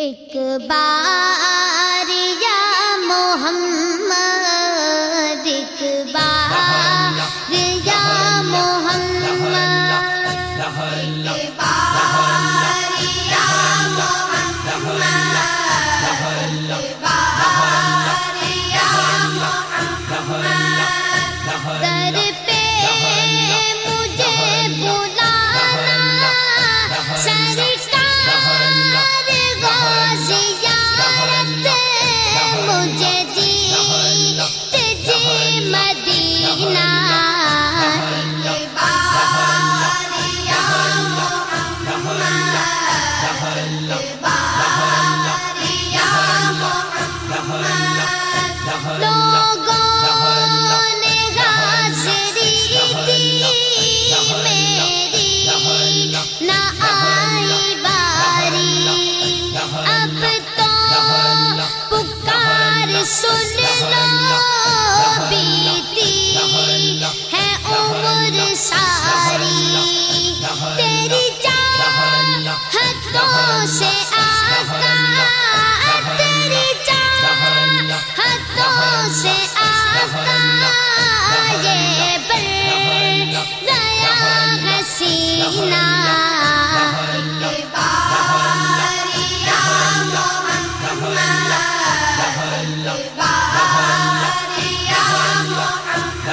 ایک بار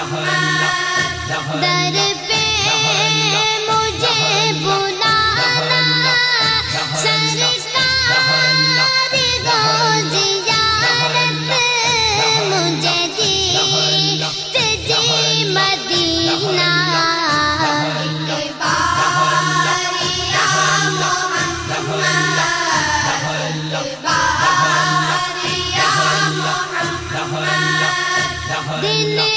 در پہ مجھے بلانا سرکار دو زیارت مجھے دیت جی مدینہ۔ دل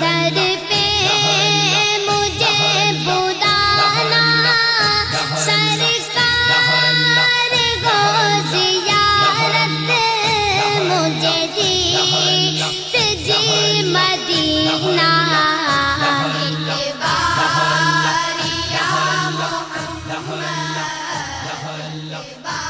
در پہ مجھے بدانا سرکار گو زیارت مجھے جیت جی مدینہ بار